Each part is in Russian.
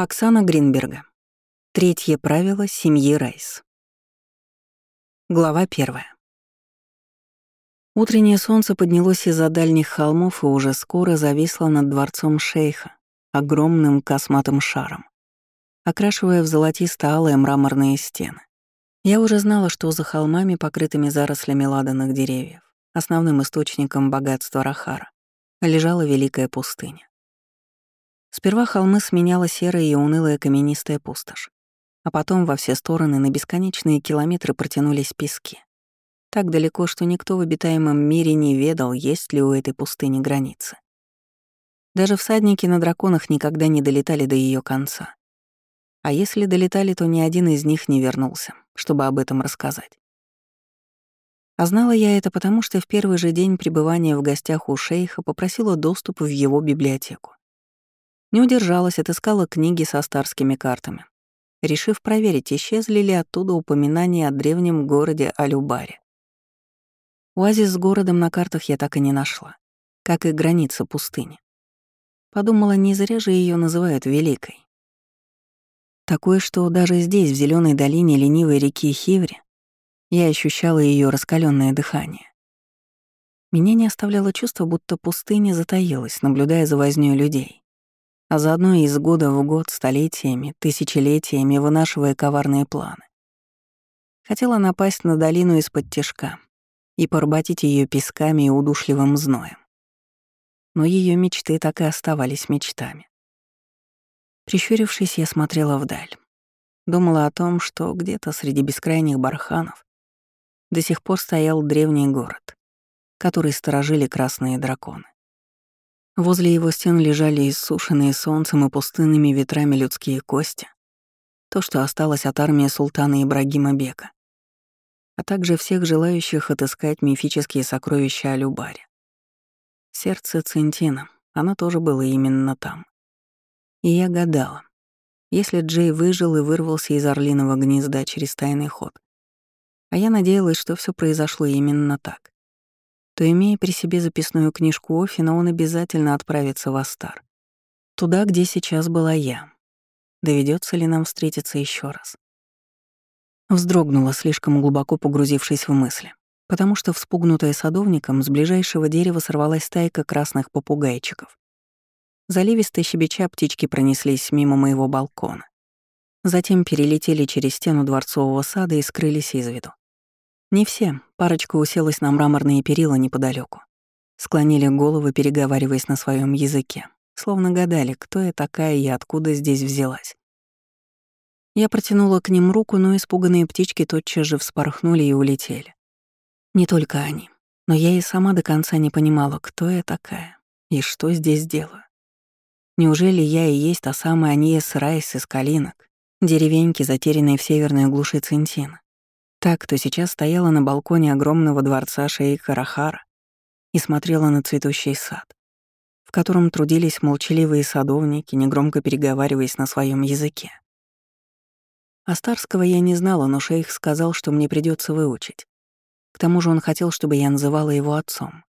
Оксана Гринберга. Третье правило семьи Райс. Глава первая. Утреннее солнце поднялось из-за дальних холмов и уже скоро зависло над дворцом шейха, огромным косматым шаром, окрашивая в золотисто-алые мраморные стены. Я уже знала, что за холмами, покрытыми зарослями ладанных деревьев, основным источником богатства Рахара, лежала великая пустыня. Сперва холмы сменяла серая и унылая каменистая пустошь, а потом во все стороны на бесконечные километры протянулись пески. Так далеко, что никто в обитаемом мире не ведал, есть ли у этой пустыни границы. Даже всадники на драконах никогда не долетали до ее конца. А если долетали, то ни один из них не вернулся, чтобы об этом рассказать. А знала я это потому, что в первый же день пребывания в гостях у шейха попросила доступ в его библиотеку. Не удержалась, отыскала книги со старскими картами, решив проверить, исчезли ли оттуда упоминания о древнем городе Алюбаре. Оазис с городом на картах я так и не нашла, как и граница пустыни. Подумала, не зря же ее называют Великой. Такое, что даже здесь, в зеленой долине ленивой реки Хиври, я ощущала ее раскаленное дыхание. Меня не оставляло чувство, будто пустыня затаилась, наблюдая за вознёй людей а заодно из года в год, столетиями, тысячелетиями вынашивая коварные планы. Хотела напасть на долину из-под тяжка и поработить ее песками и удушливым зноем. Но ее мечты так и оставались мечтами. Прищурившись, я смотрела вдаль. Думала о том, что где-то среди бескрайних барханов до сих пор стоял древний город, который сторожили красные драконы. Возле его стен лежали иссушенные солнцем и пустынными ветрами людские кости, то, что осталось от армии султана Ибрагима Бека, а также всех желающих отыскать мифические сокровища Алюбаре. Сердце Центина, оно тоже было именно там. И я гадала, если Джей выжил и вырвался из орлиного гнезда через тайный ход, а я надеялась, что все произошло именно так, то, имея при себе записную книжку Офина, он обязательно отправится в Астар. Туда, где сейчас была я. Доведется ли нам встретиться еще раз? Вздрогнула, слишком глубоко погрузившись в мысли, потому что, вспугнутая садовником, с ближайшего дерева сорвалась стайка красных попугайчиков. Заливистые щебеча птички пронеслись мимо моего балкона. Затем перелетели через стену дворцового сада и скрылись из виду. Не все. Парочка уселась на мраморные перила неподалеку. Склонили головы, переговариваясь на своем языке, словно гадали, кто я такая и откуда здесь взялась. Я протянула к ним руку, но испуганные птички тотчас же вспорхнули и улетели. Не только они, но я и сама до конца не понимала, кто я такая и что здесь делаю. Неужели я и есть та самая Аниес Райс из Калинок, деревеньки, затерянной в северной глуши Центина? Так, кто сейчас стояла на балконе огромного дворца шейха Рахара и смотрела на цветущий сад, в котором трудились молчаливые садовники, негромко переговариваясь на своем языке. Астарского я не знала, но шейх сказал, что мне придется выучить. К тому же он хотел, чтобы я называла его отцом.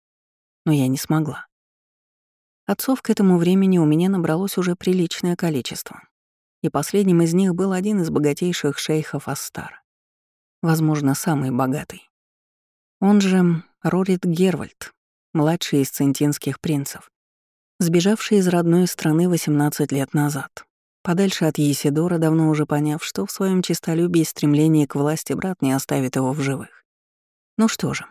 Но я не смогла. Отцов к этому времени у меня набралось уже приличное количество. И последним из них был один из богатейших шейхов Астара возможно, самый богатый. Он же Рорит Гервальд, младший из центинских принцев, сбежавший из родной страны 18 лет назад, подальше от Есидора, давно уже поняв, что в своем честолюбии и стремлении к власти брат не оставит его в живых. Ну что же,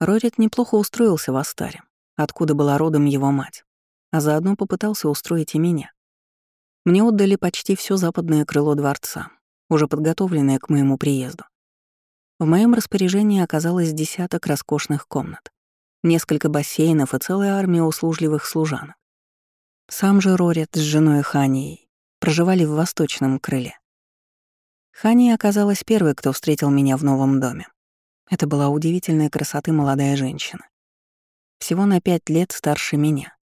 Рорит неплохо устроился в Астаре, откуда была родом его мать, а заодно попытался устроить и меня. Мне отдали почти все западное крыло дворца, уже подготовленное к моему приезду. В моем распоряжении оказалось десяток роскошных комнат, несколько бассейнов и целая армия услужливых служанок. Сам же Рорет с женой Ханией проживали в восточном крыле. Хания оказалась первой, кто встретил меня в новом доме. Это была удивительная красоты молодая женщина. Всего на пять лет старше меня.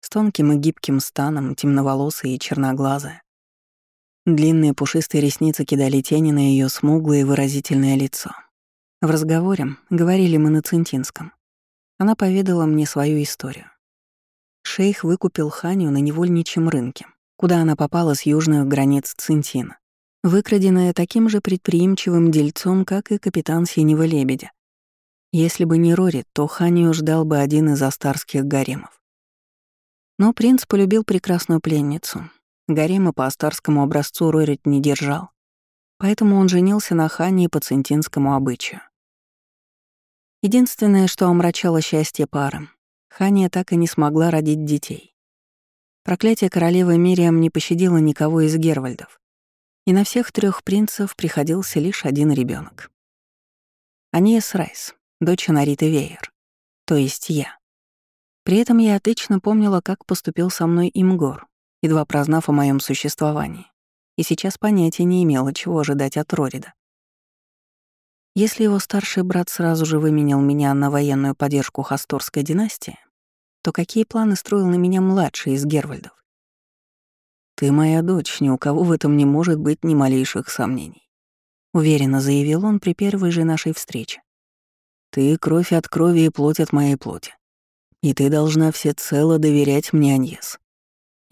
С тонким и гибким станом, темноволосая и черноглазая. Длинные пушистые ресницы кидали тени на ее смуглое выразительное лицо. В разговоре говорили мы на центинском. Она поведала мне свою историю. Шейх выкупил Ханю на невольничьем рынке, куда она попала с южных границ Цинтина, выкраденная таким же предприимчивым дельцом, как и капитан Синего Лебедя. Если бы не Рори, то Ханию ждал бы один из астарских гаремов. Но принц полюбил прекрасную пленницу. Гарема по астарскому образцу Рорит не держал. Поэтому он женился на Хании по центинскому обычаю. Единственное, что омрачало счастье пары, Хания так и не смогла родить детей. Проклятие королевы Мириам не пощадило никого из Гервальдов, и на всех трех принцев приходился лишь один ребенок. Аниес Райс, дочь Нариты Вейер, то есть я. При этом я отлично помнила, как поступил со мной Имгор, едва прознав о моем существовании, и сейчас понятия не имела, чего ожидать от Рорида. Если его старший брат сразу же выменял меня на военную поддержку Хасторской династии, то какие планы строил на меня младший из Гервальдов? «Ты моя дочь, ни у кого в этом не может быть ни малейших сомнений», — уверенно заявил он при первой же нашей встрече. «Ты — кровь от крови и плоть от моей плоти. И ты должна всецело доверять мне, Аньес.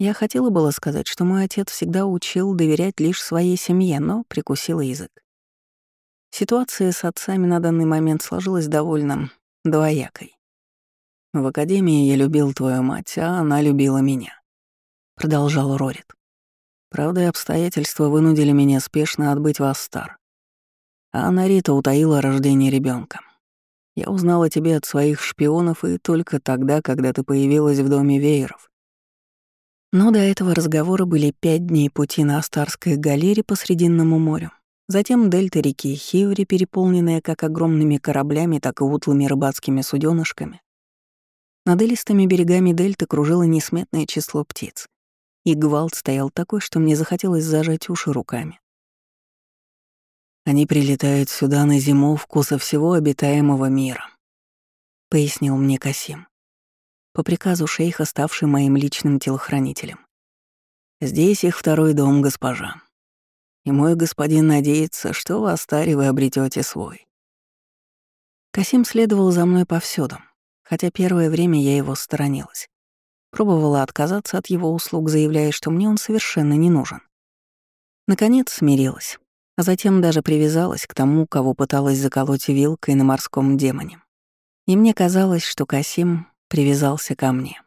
Я хотела было сказать, что мой отец всегда учил доверять лишь своей семье, но прикусила язык. Ситуация с отцами на данный момент сложилась довольно двоякой. В академии я любил твою мать, а она любила меня. Продолжал Рорит. Правда и обстоятельства вынудили меня спешно отбыть в Астар. А Нарита утаила рождение ребенка. Я узнал о тебе от своих шпионов и только тогда, когда ты появилась в доме вееров. Но до этого разговора были пять дней пути на Астарской галере по Срединному морю. Затем дельта реки Хиври, переполненная как огромными кораблями, так и утлыми рыбацкими суденышками. Над элистыми берегами дельты кружило несметное число птиц. И гвалт стоял такой, что мне захотелось зажать уши руками. Они прилетают сюда на зимовку со всего обитаемого мира», — пояснил мне Касим, по приказу шейха, ставший моим личным телохранителем. «Здесь их второй дом, госпожа. И мой господин надеется, что в Астаре вы обретете свой». Касим следовал за мной повсюду, хотя первое время я его сторонилась. Пробовала отказаться от его услуг, заявляя, что мне он совершенно не нужен. Наконец смирилась а затем даже привязалась к тому, кого пыталась заколоть вилкой на морском демоне. И мне казалось, что Касим привязался ко мне.